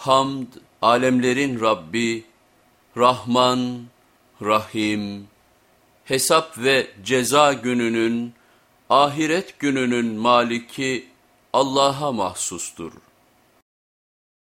Hamd, alemlerin Rabbi, Rahman, Rahim, hesap ve ceza gününün, ahiret gününün maliki Allah'a mahsustur.